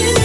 you.